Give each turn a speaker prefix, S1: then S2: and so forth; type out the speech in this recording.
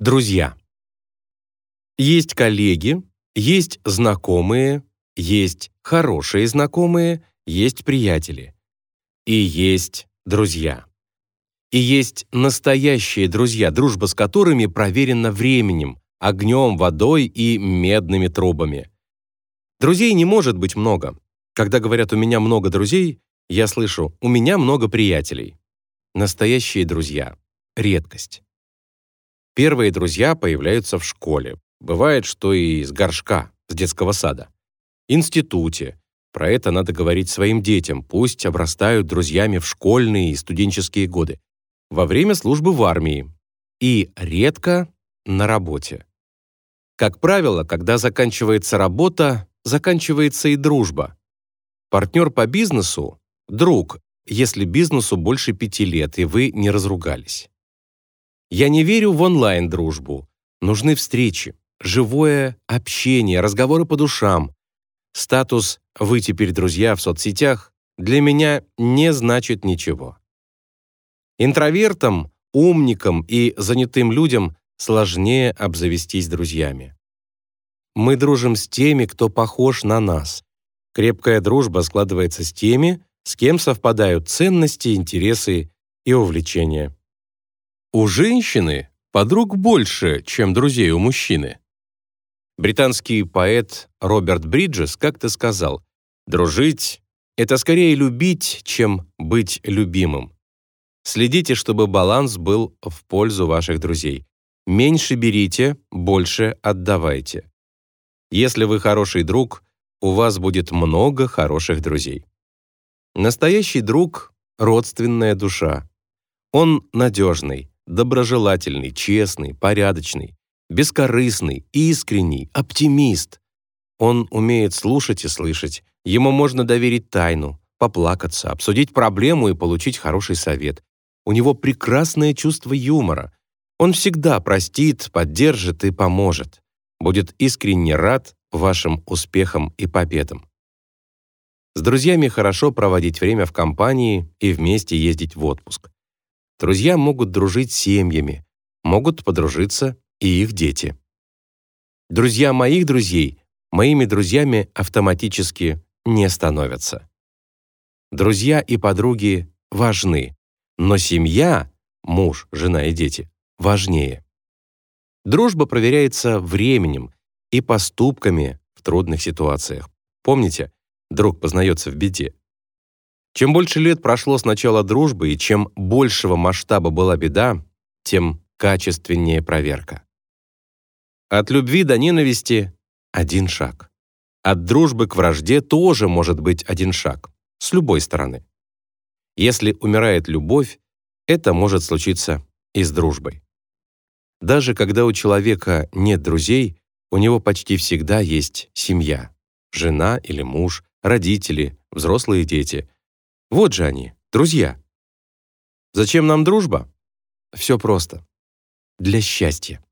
S1: Друзья. Есть коллеги, есть знакомые, есть хорошие знакомые, есть приятели. И есть друзья. И есть настоящие друзья, дружба с которыми проверена временем, огнем, водой и медными трубами. Друзей не может быть много. Когда говорят «у меня много друзей», я слышу «у меня много приятелей». Настоящие друзья — редкость. Первые друзья появляются в школе. Бывает, что и из горшка, с детского сада. Институте. Про это надо говорить своим детям, пусть обрастают друзьями в школьные и студенческие годы. Во время службы в армии. И редко на работе. Как правило, когда заканчивается работа, заканчивается и дружба. Партнер по бизнесу – друг, если бизнесу больше пяти лет, и вы не разругались. Я не верю в онлайн-дружбу. Нужны встречи, живое общение, разговоры по душам. Статус «Вы теперь друзья» в соцсетях для меня не значит ничего. Интровертам, умникам и занятым людям сложнее обзавестись друзьями. Мы дружим с теми, кто похож на нас. Крепкая дружба складывается с теми, с кем совпадают ценности, интересы и увлечения. У женщины подруг больше, чем друзей у мужчины. Британский поэт Роберт Бриджес как-то сказал, «Дружить — это скорее любить, чем быть любимым. Следите, чтобы баланс был в пользу ваших друзей. Меньше берите, больше отдавайте. Если вы хороший друг, у вас будет много хороших друзей. Настоящий друг — родственная душа. Он надежный, доброжелательный, честный, порядочный, бескорыстный, искренний, оптимист. Он умеет слушать и слышать. Ему можно доверить тайну, поплакаться, обсудить проблему и получить хороший совет. У него прекрасное чувство юмора. Он всегда простит, поддержит и поможет. Будет искренне рад вашим успехам и победам. С друзьями хорошо проводить время в компании и вместе ездить в отпуск. Друзья могут дружить семьями, могут подружиться и их дети. Друзья моих друзей моими друзьями автоматически не становятся. Друзья и подруги важны, но семья, муж, жена и дети, важнее. Дружба проверяется временем и поступками в трудных ситуациях. Помните, друг познается в беде. Чем больше лет прошло с начала дружбы и чем большего масштаба была беда, тем качественнее проверка. От любви до ненависти — один шаг. От дружбы к вражде тоже может быть один шаг, с любой стороны. Если умирает любовь, это может случиться и с дружбой. Даже когда у человека нет друзей, у него почти всегда есть семья. Жена или муж, родители, взрослые дети. Вот же они, друзья. Зачем нам дружба? Все просто. Для счастья.